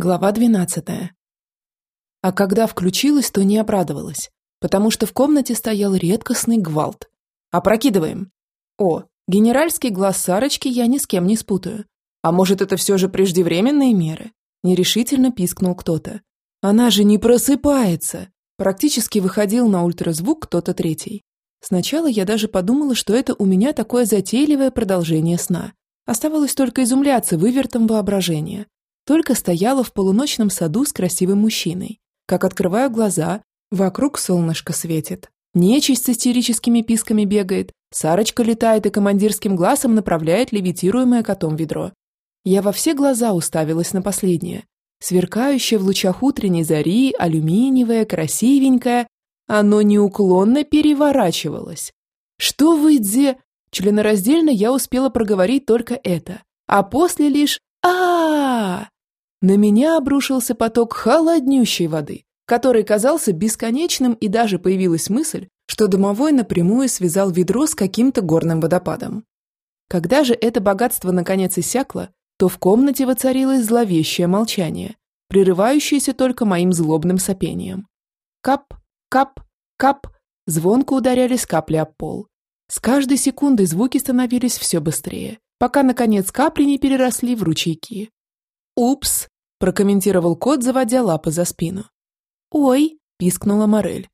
Глава 12. А когда включилась, то не обрадовалась, потому что в комнате стоял редкостный гвалт. Опрокидываем. О, генеральский глаз Сарочки я ни с кем не спутаю. А может, это все же преждевременные меры? Нерешительно пискнул кто-то. Она же не просыпается. Практически выходил на ультразвук кто-то третий. Сначала я даже подумала, что это у меня такое затейливое продолжение сна. Оставалось только изумляться вывертом воображения, только стояла в полуночном саду с красивым мужчиной. Как открываю глаза, вокруг солнышко светит. Нечисть с истерическими писками бегает, Сарочка летает и командирским глазом направляет левитируемое котом ведро. Я во все глаза уставилась на последнее. Сверкающее в лучах утренней зари, алюминиевое, красивенькое, оно неуклонно переворачивалось. «Что вы, Дзе?» Членораздельно я успела проговорить только это, а после лишь а, -а, -а, -а на меня обрушился поток холоднющей воды, который казался бесконечным, и даже появилась мысль, что домовой напрямую связал ведро с каким-то горным водопадом. Когда же это богатство наконец иссякло, то в комнате воцарилось зловещее молчание, прерывающееся только моим злобным сопением. Кап, кап, кап, звонко ударялись капли об пол. С каждой секундой звуки становились все быстрее, пока, наконец, капли не переросли в ручейки. «Упс!» – прокомментировал кот, заводя лапы за спину. «Ой!» – пискнула Морель.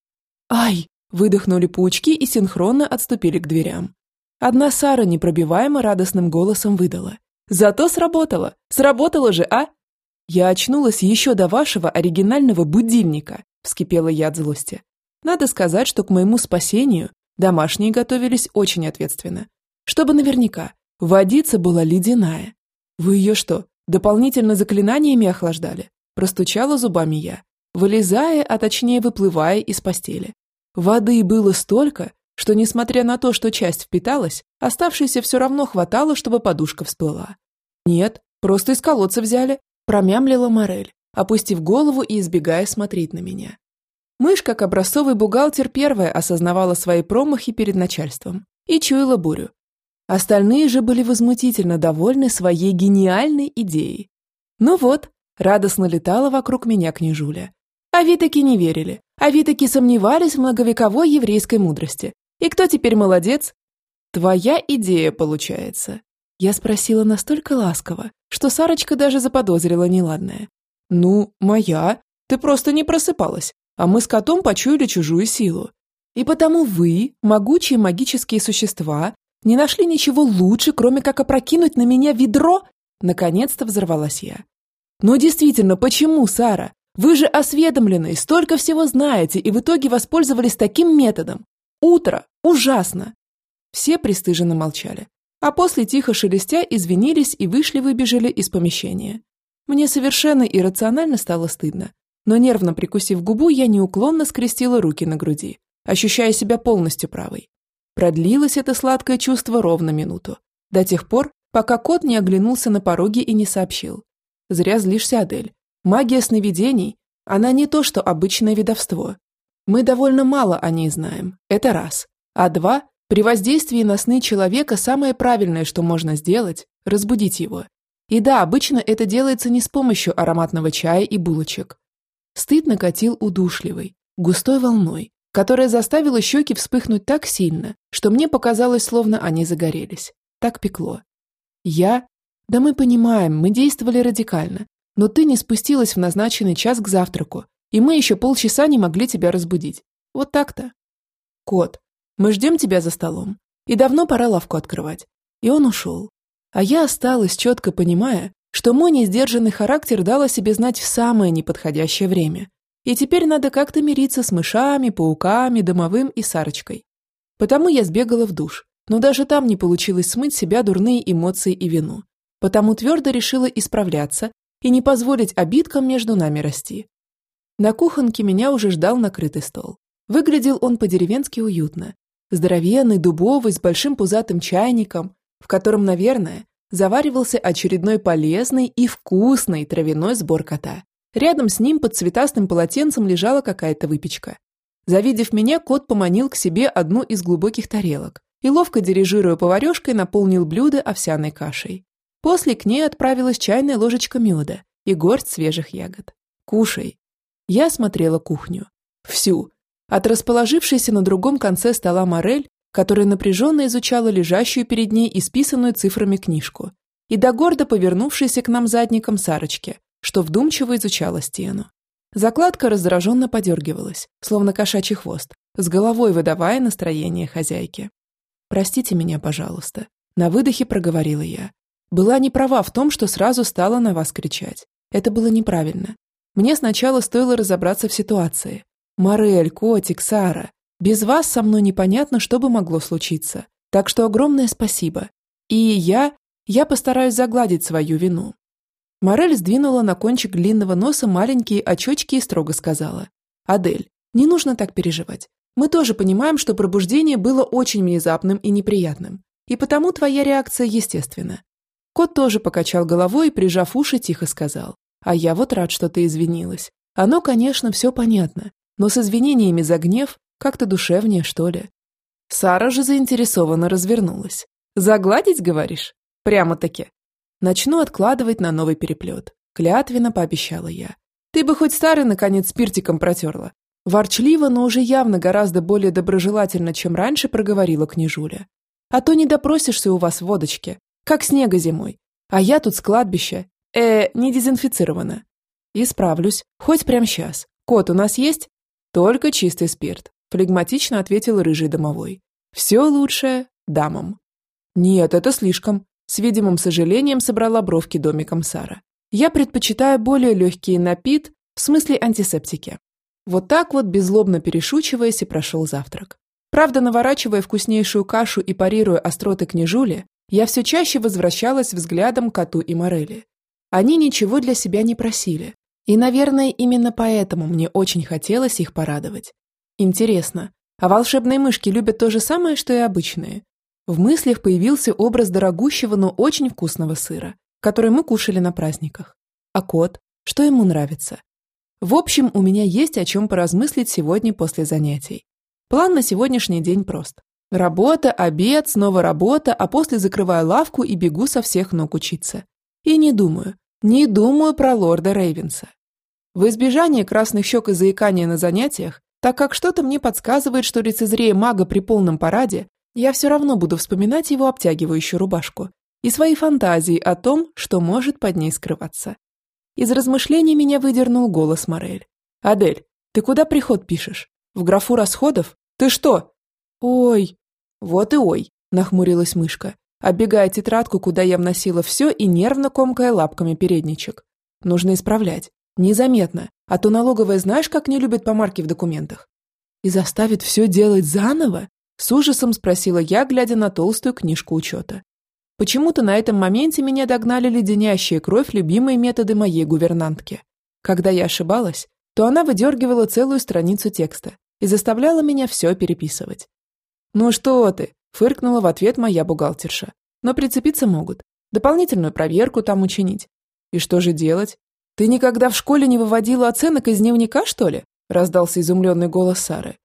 «Ай!» – выдохнули паучки и синхронно отступили к дверям. Одна Сара непробиваемо радостным голосом выдала. «Зато сработало! Сработало же, а?» «Я очнулась еще до вашего оригинального будильника», – вскипела я от злости. Надо сказать, что к моему спасению домашние готовились очень ответственно. Чтобы наверняка, водица была ледяная. Вы ее что, Дополнительно заклинаниями охлаждали. Простучала зубами я, вылезая, а точнее выплывая из постели. Воды было столько, что, несмотря на то, что часть впиталась, оставшейся все равно хватало, чтобы подушка всплыла. «Нет, просто из колодца взяли», – промямлила Морель, опустив голову и избегая смотреть на меня. Мышь, как образцовый бухгалтер, первая осознавала свои промахи перед начальством и чуяла бурю, Остальные же были возмутительно довольны своей гениальной идеей. Ну вот, радостно летала вокруг меня княжуля. А вы таки не верили, а вы таки сомневались в многовековой еврейской мудрости. И кто теперь молодец? Твоя идея получается. Я спросила настолько ласково, что Сарочка даже заподозрила неладное. Ну, моя. Ты просто не просыпалась, а мы с котом почуяли чужую силу. И потому вы, могучие магические существа, не нашли ничего лучше, кроме как опрокинуть на меня ведро? Наконец-то взорвалась я. Но действительно, почему, Сара? Вы же осведомлены, столько всего знаете, и в итоге воспользовались таким методом. Утро. Ужасно. Все пристыженно молчали. А после, тихо шелестя, извинились и вышли-выбежали из помещения. Мне совершенно иррационально стало стыдно. Но нервно прикусив губу, я неуклонно скрестила руки на груди, ощущая себя полностью правой. Продлилось это сладкое чувство ровно минуту. До тех пор, пока кот не оглянулся на пороге и не сообщил. Зря злишься, Адель. Магия сновидений, она не то, что обычное видовство. Мы довольно мало о ней знаем, это раз. А два, при воздействии на сны человека самое правильное, что можно сделать – разбудить его. И да, обычно это делается не с помощью ароматного чая и булочек. Стыд накатил удушливой, густой волной, которая заставила щеки вспыхнуть так сильно, что мне показалось, словно они загорелись. Так пекло. Я? Да мы понимаем, мы действовали радикально, но ты не спустилась в назначенный час к завтраку, и мы еще полчаса не могли тебя разбудить. Вот так-то. Кот, мы ждем тебя за столом, и давно пора лавку открывать. И он ушел. А я осталась, четко понимая, что мой несдержанный характер дал о себе знать в самое неподходящее время, и теперь надо как-то мириться с мышами, пауками, домовым и Сарочкой. Потому я сбегала в душ, но даже там не получилось смыть себя дурные эмоции и вину. Потому твердо решила исправляться и не позволить обидкам между нами расти. На кухонке меня уже ждал накрытый стол. Выглядел он по-деревенски уютно. Здоровенный, дубовый, с большим пузатым чайником, в котором, наверное, заваривался очередной полезный и вкусный травяной сбор кота. Рядом с ним под цветастым полотенцем лежала какая-то выпечка. Завидев меня, кот поманил к себе одну из глубоких тарелок и, ловко дирижируя поварешкой, наполнил блюдо овсяной кашей. После к ней отправилась чайная ложечка меда и горсть свежих ягод. Кушай. Я осмотрела кухню. Всю. От расположившейся на другом конце стола Морель, которая напряженно изучала лежащую перед ней исписанную цифрами книжку, и до гордо повернувшейся к нам задником Сарочки, что вдумчиво изучала стену. Закладка раздраженно подергивалась, словно кошачий хвост, с головой выдавая настроение хозяйки. «Простите меня, пожалуйста», — на выдохе проговорила я. Была не права в том, что сразу стала на вас кричать. Это было неправильно. Мне сначала стоило разобраться в ситуации. Морель, котик, Сара. Без вас со мной непонятно, что бы могло случиться. Так что огромное спасибо. И я... Я постараюсь загладить свою вину. Морель сдвинула на кончик длинного носа маленькие очечки и строго сказала. «Адель, не нужно так переживать. Мы тоже понимаем, что пробуждение было очень внезапным и неприятным. И потому твоя реакция естественна. Кот тоже покачал головой и, прижав уши, тихо сказал. «А я вот рад, что ты извинилась. Оно, конечно, все понятно, но с извинениями за гнев как-то душевнее, что ли». Сара же заинтересованно развернулась. «Загладить, говоришь? Прямо-таки». «Начну откладывать на новый переплет», — клятвенно пообещала я. «Ты бы хоть старый, наконец, спиртиком протерла». Ворчливо, но уже явно гораздо более доброжелательно, чем раньше, проговорила княжуля. «А то не допросишься у вас в водочке, как снега зимой. А я тут с кладбища. Э, не дезинфицировано. Исправлюсь, хоть прямо сейчас. Кот у нас есть? Только чистый спирт, флегматично ответил рыжий домовой. Все лучшее дамам. Нет, это слишком. С видимым сожалением собрала бровки домиком Сара. Я предпочитаю более легкие напит, в смысле антисептики. Вот так вот, беззлобно перешучиваясь, и прошел завтрак. Правда, наворачивая вкуснейшую кашу и парируя остроты княжули, я все чаще возвращалась взглядом к коту и Морели. Они ничего для себя не просили. И, наверное, именно поэтому мне очень хотелось их порадовать. Интересно, а волшебные мышки любят то же самое, что и обычные? В мыслях появился образ дорогущего, но очень вкусного сыра, который мы кушали на праздниках. А кот? Что ему нравится? В общем, у меня есть о чем поразмыслить сегодня после занятий. План на сегодняшний день прост. Работа, обед, снова работа, а после закрываю лавку и бегу со всех ног учиться. И не думаю, не думаю про лорда Рейвенса. В избежание красных щек и заикания на занятиях, так как что-то мне подсказывает, что лицезрея мага при полном параде, я все равно буду вспоминать его обтягивающую рубашку и свои фантазии о том, что может под ней скрываться. Из размышлений меня выдернул голос Морель. «Адель, ты куда приход пишешь? В графу расходов? Ты что?» «Ой!» «Вот и ой!» – нахмурилась мышка, оббегая тетрадку, куда я вносила все и нервно комкая лапками передничек. «Нужно исправлять. Незаметно, а то налоговая знаешь, как не любит помарки в документах?» «И заставит все делать заново?» – с ужасом спросила я, глядя на толстую книжку учета. Почему-то на этом моменте меня догнали леденящие кровь любимые методы моей гувернантки. Когда я ошибалась, то она выдергивала целую страницу текста и заставляла меня все переписывать. «Ну что ты?» – фыркнула в ответ моя бухгалтерша. «Но прицепиться могут. Дополнительную проверку там учинить. И что же делать? Ты никогда в школе не выводила оценок из дневника, что ли?» – раздался изумленный голос Сары.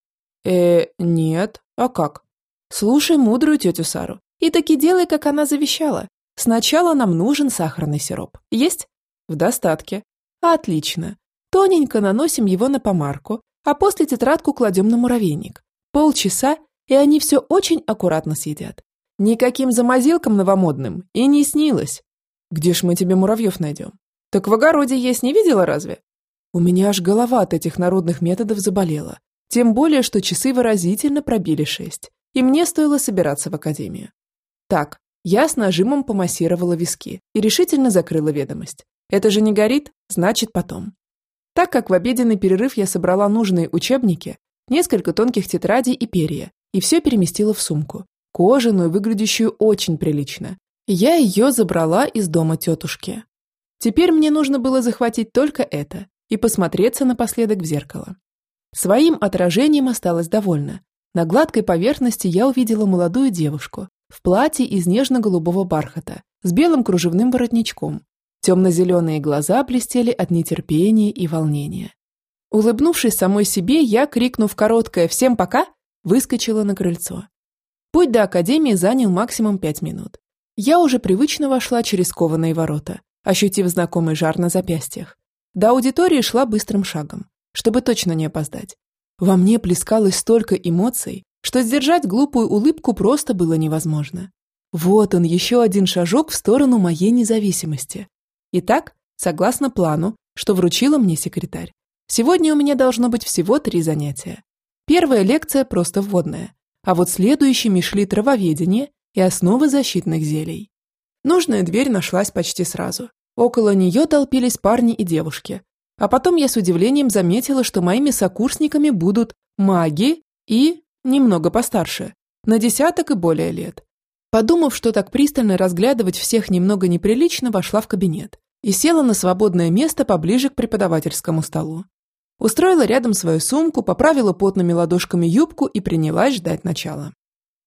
«Э, нет. А как?» «Слушай мудрую тетю Сару. И таки делай, как она завещала. Сначала нам нужен сахарный сироп. Есть?» «В достатке». «Отлично. Тоненько наносим его на помарку, а после тетрадку кладем на муравейник. Полчаса и они все очень аккуратно съедят. Никаким замазилкам новомодным и не снилось. Где ж мы тебе муравьев найдем? Так в огороде есть, не видела разве? У меня аж голова от этих народных методов заболела. Тем более, что часы выразительно пробили шесть, и мне стоило собираться в академию. Так, я с нажимом помассировала виски и решительно закрыла ведомость. Это же не горит, значит потом. Так как в обеденный перерыв я собрала нужные учебники, несколько тонких тетрадей и перья, и все переместила в сумку, кожаную, выглядящую очень прилично. Я ее забрала из дома тетушки. Теперь мне нужно было захватить только это и посмотреться напоследок в зеркало. Своим отражением осталась довольна. На гладкой поверхности я увидела молодую девушку в платье из нежно-голубого бархата с белым кружевным воротничком. Темно-зеленые глаза блестели от нетерпения и волнения. Улыбнувшись самой себе, я, крикнув короткое «Всем пока!», выскочила на крыльцо. Путь до академии занял максимум пять минут. Я уже привычно вошла через кованые ворота, ощутив знакомый жар на запястьях. До аудитории шла быстрым шагом, чтобы точно не опоздать. Во мне плескалось столько эмоций, что сдержать глупую улыбку просто было невозможно. Вот он, еще один шажок в сторону моей независимости. Итак, согласно плану, что вручила мне секретарь, сегодня у меня должно быть всего три занятия. Первая лекция просто вводная, а вот следующими шли травоведение и основы защитных зелий. Нужная дверь нашлась почти сразу. Около нее толпились парни и девушки. А потом я с удивлением заметила, что моими сокурсниками будут маги и немного постарше, на десяток и более лет. Подумав, что так пристально разглядывать всех немного неприлично, вошла в кабинет и села на свободное место поближе к преподавательскому столу. Устроила рядом свою сумку, поправила потными ладошками юбку и принялась ждать начала.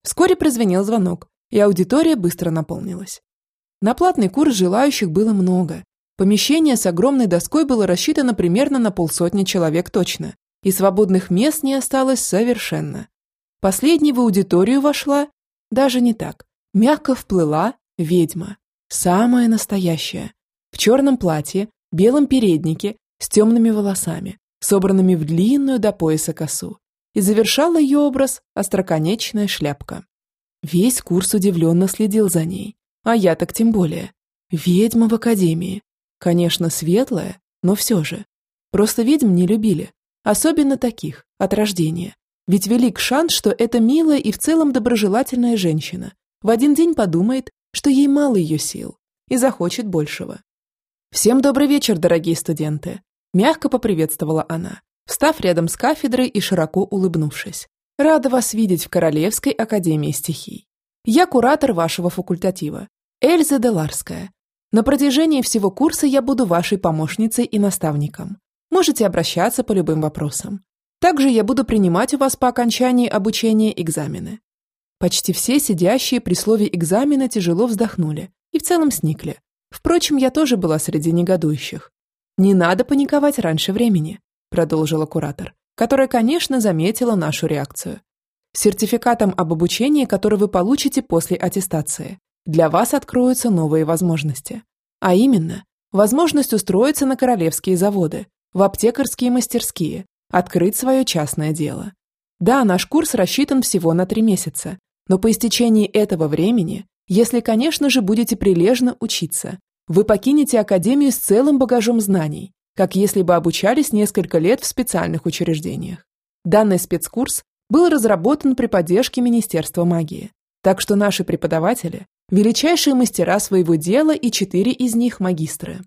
Вскоре прозвенел звонок, и аудитория быстро наполнилась. На платный курс желающих было много. Помещение с огромной доской было рассчитано примерно на полсотни человек точно, и свободных мест не осталось совершенно. Последней в аудиторию вошла, даже не так, мягко вплыла ведьма, самая настоящая, в черном платье, белом переднике, с темными волосами, собранными в длинную до пояса косу, и завершала ее образ остроконечная шляпка. Весь курс удивленно следил за ней, а я так тем более. Ведьма в академии. Конечно, светлая, но все же. Просто ведьм не любили, особенно таких, от рождения. Ведь велик шанс, что эта милая и в целом доброжелательная женщина в один день подумает, что ей мало ее сил и захочет большего. «Всем добрый вечер, дорогие студенты!» Мягко поприветствовала она, встав рядом с кафедрой и широко улыбнувшись. «Рада вас видеть в Королевской академии стихий. Я куратор вашего факультатива, Эльза Деларская. На протяжении всего курса я буду вашей помощницей и наставником. Можете обращаться по любым вопросам. Также я буду принимать у вас по окончании обучения экзамены. Почти все сидящие при слове экзамена тяжело вздохнули и в целом сникли. Впрочем, я тоже была среди негодующих. «Не надо паниковать раньше времени», – продолжила куратор, которая, конечно, заметила нашу реакцию. Сертификатом об обучении, который вы получите после аттестации, для вас откроются новые возможности. А именно, возможность устроиться на королевские заводы, в аптекарские мастерские, открыть свое частное дело. Да, наш курс рассчитан всего на три месяца, но по истечении этого времени, если, конечно же, будете прилежно учиться, вы покинете Академию с целым багажом знаний, как если бы обучались несколько лет в специальных учреждениях. Данный спецкурс был разработан при поддержке Министерства магии, так что наши преподаватели – величайшие мастера своего дела и четыре из них – магистры.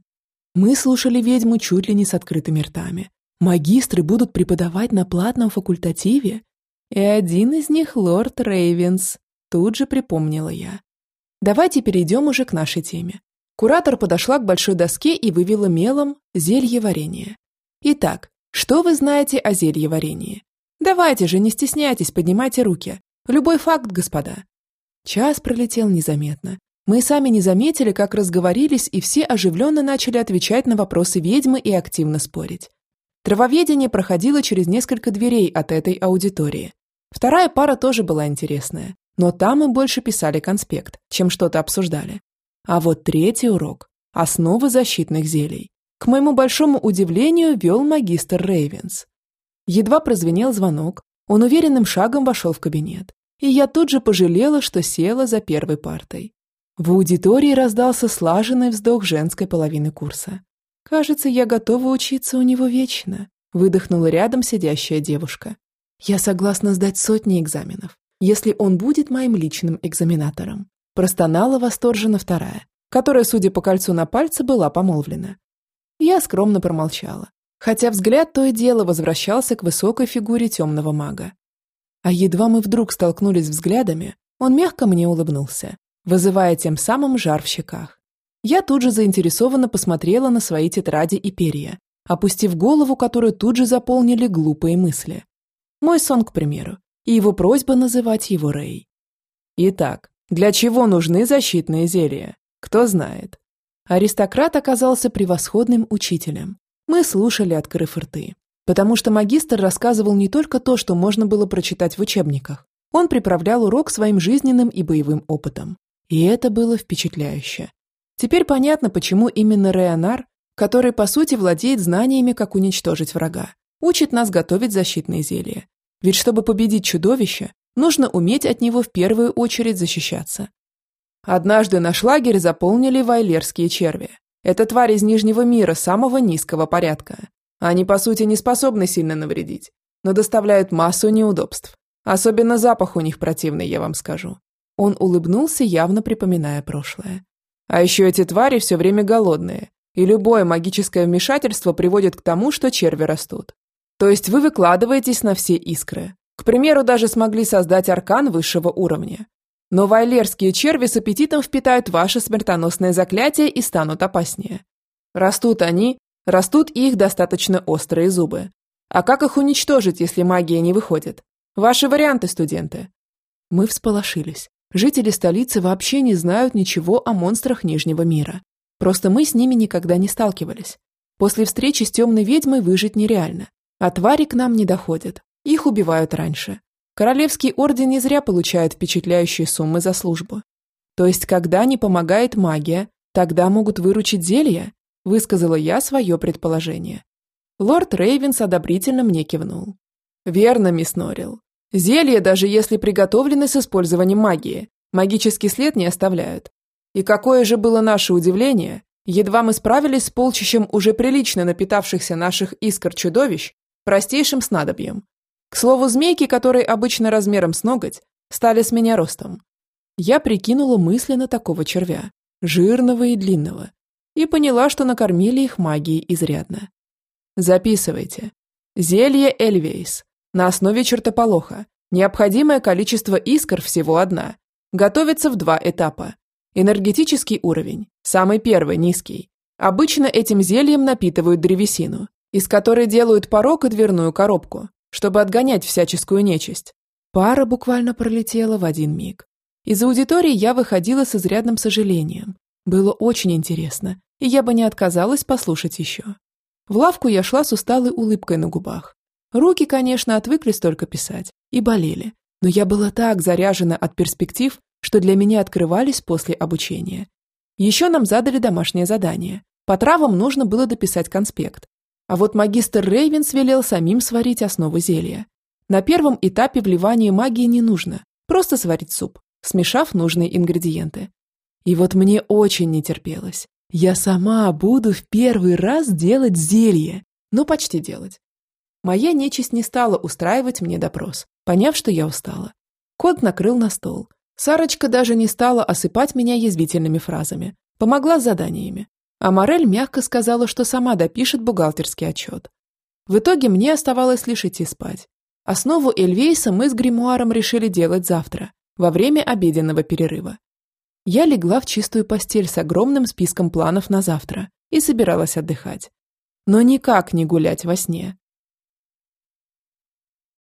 Мы слушали ведьму чуть ли не с открытыми ртами. Магистры будут преподавать на платном факультативе? И один из них – лорд Рейвенс, тут же припомнила я. Давайте перейдем уже к нашей теме. Куратор подошла к большой доске и вывела мелом зелье варенье. Итак, что вы знаете о зелье варенье? Давайте же, не стесняйтесь, поднимайте руки. Любой факт, господа. Час пролетел незаметно. Мы сами не заметили, как разговорились, и все оживленно начали отвечать на вопросы ведьмы и активно спорить. Травоведение проходило через несколько дверей от этой аудитории. Вторая пара тоже была интересная, но там мы больше писали конспект, чем что-то обсуждали. А вот третий урок – основы защитных зелий. К моему большому удивлению, вел магистр Рейвенс. Едва прозвенел звонок, он уверенным шагом вошел в кабинет, и я тут же пожалела, что села за первой партой. В аудитории раздался слаженный вздох женской половины курса. «Кажется, я готова учиться у него вечно», – выдохнула рядом сидящая девушка. «Я согласна сдать сотни экзаменов, если он будет моим личным экзаменатором. Простонала восторженно вторая, которая, судя по кольцу на пальце, была помолвлена. Я скромно промолчала, хотя взгляд то и дело возвращался к высокой фигуре темного мага. А едва мы вдруг столкнулись взглядами, он мягко мне улыбнулся, вызывая тем самым жар в щеках. Я тут же заинтересованно посмотрела на свои тетради и перья, опустив голову, которую тут же заполнили глупые мысли. Мой сон, к примеру, и его просьба называть его Рэй. Итак, для чего нужны защитные зелья? Кто знает. Аристократ оказался превосходным учителем. Мы слушали, открыв рты. Потому что магистр рассказывал не только то, что можно было прочитать в учебниках. Он приправлял урок своим жизненным и боевым опытом. И это было впечатляюще. Теперь понятно, почему именно Реонар, который по сути владеет знаниями, как уничтожить врага, учит нас готовить защитные зелья. Ведь чтобы победить чудовище, нужно уметь от него в первую очередь защищаться. Однажды наш лагерь заполнили вайлерские черви. Это тварь из Нижнего мира самого низкого порядка. Они, по сути, не способны сильно навредить, но доставляют массу неудобств. Особенно запах у них противный, я вам скажу. Он улыбнулся, явно припоминая прошлое. А еще эти твари все время голодные, и любое магическое вмешательство приводит к тому, что черви растут. То есть вы выкладываетесь на все искры. К примеру, даже смогли создать аркан высшего уровня. Но вайлерские черви с аппетитом впитают ваше смертоносное заклятие и станут опаснее. Растут они, растут их достаточно острые зубы. А как их уничтожить, если магия не выходит? Ваши варианты, студенты. Мы всполошились. Жители столицы вообще не знают ничего о монстрах Нижнего мира. Просто мы с ними никогда не сталкивались. После встречи с темной ведьмой выжить нереально. А твари к нам не доходят. Их убивают раньше. Королевский орден не зря получает впечатляющие суммы за службу. То есть, когда не помогает магия, тогда могут выручить зелья, высказала я свое предположение. Лорд Рейвенс одобрительно мне кивнул. Верно, мисс Норрилл. Зелья, даже если приготовлены с использованием магии, магический след не оставляют. И какое же было наше удивление, едва мы справились с полчищем уже прилично напитавшихся наших искр чудовищ простейшим снадобьем, к слову, змейки, которые обычно размером с ноготь, стали с меня ростом. Я прикинула мысленно такого червя, жирного и длинного, и поняла, что накормили их магией изрядно. Записывайте. Зелье Эльвейс. На основе чертополоха. Необходимое количество искр всего одна. Готовится в два этапа. Энергетический уровень. Самый первый, низкий. Обычно этим зельем напитывают древесину, из которой делают порог и дверную коробку чтобы отгонять всяческую нечисть. Пара буквально пролетела в один миг. Из аудитории я выходила с изрядным сожалением. Было очень интересно, и я бы не отказалась послушать еще. В лавку я шла с усталой улыбкой на губах. Руки, конечно, отвыкли столько писать и болели, но я была так заряжена от перспектив, что для меня открывались после обучения. Еще нам задали домашнее задание. По травам нужно было дописать конспект, а вот магистр Рейвенс велел самим сварить основу зелья. На первом этапе вливания магии не нужно, просто сварить суп, смешав нужные ингредиенты. И вот мне очень не терпелось. Я сама буду в первый раз делать зелье. Ну, почти делать. Моя нечисть не стала устраивать мне допрос, поняв, что я устала. Кот накрыл на стол. Сарочка даже не стала осыпать меня язвительными фразами. Помогла с заданиями а Морель мягко сказала, что сама допишет бухгалтерский отчет. В итоге мне оставалось лишь идти спать. Основу Эльвейса мы с гримуаром решили делать завтра, во время обеденного перерыва. Я легла в чистую постель с огромным списком планов на завтра и собиралась отдыхать. Но никак не гулять во сне.